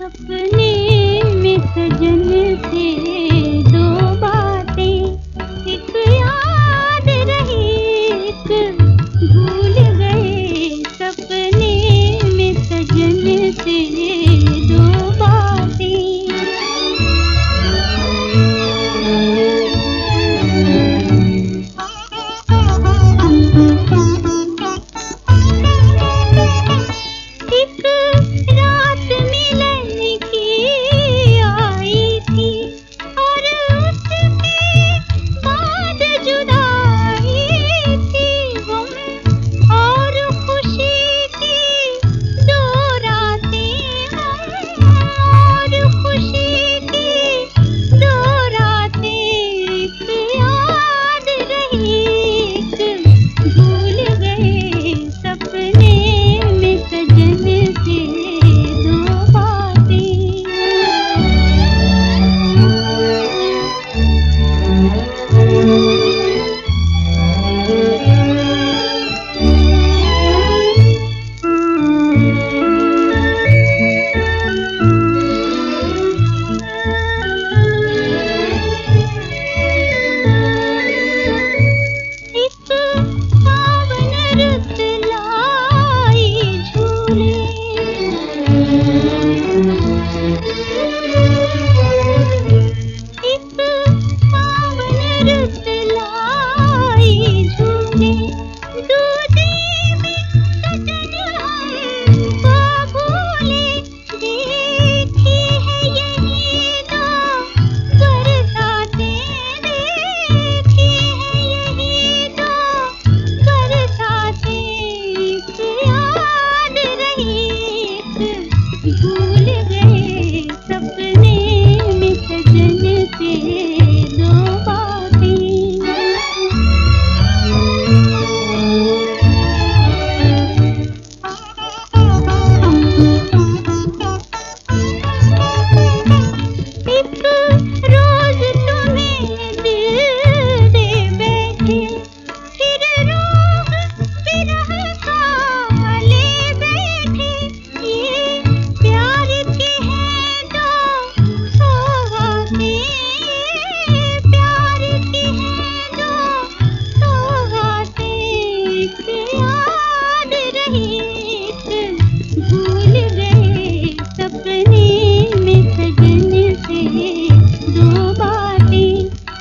अपने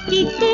Quité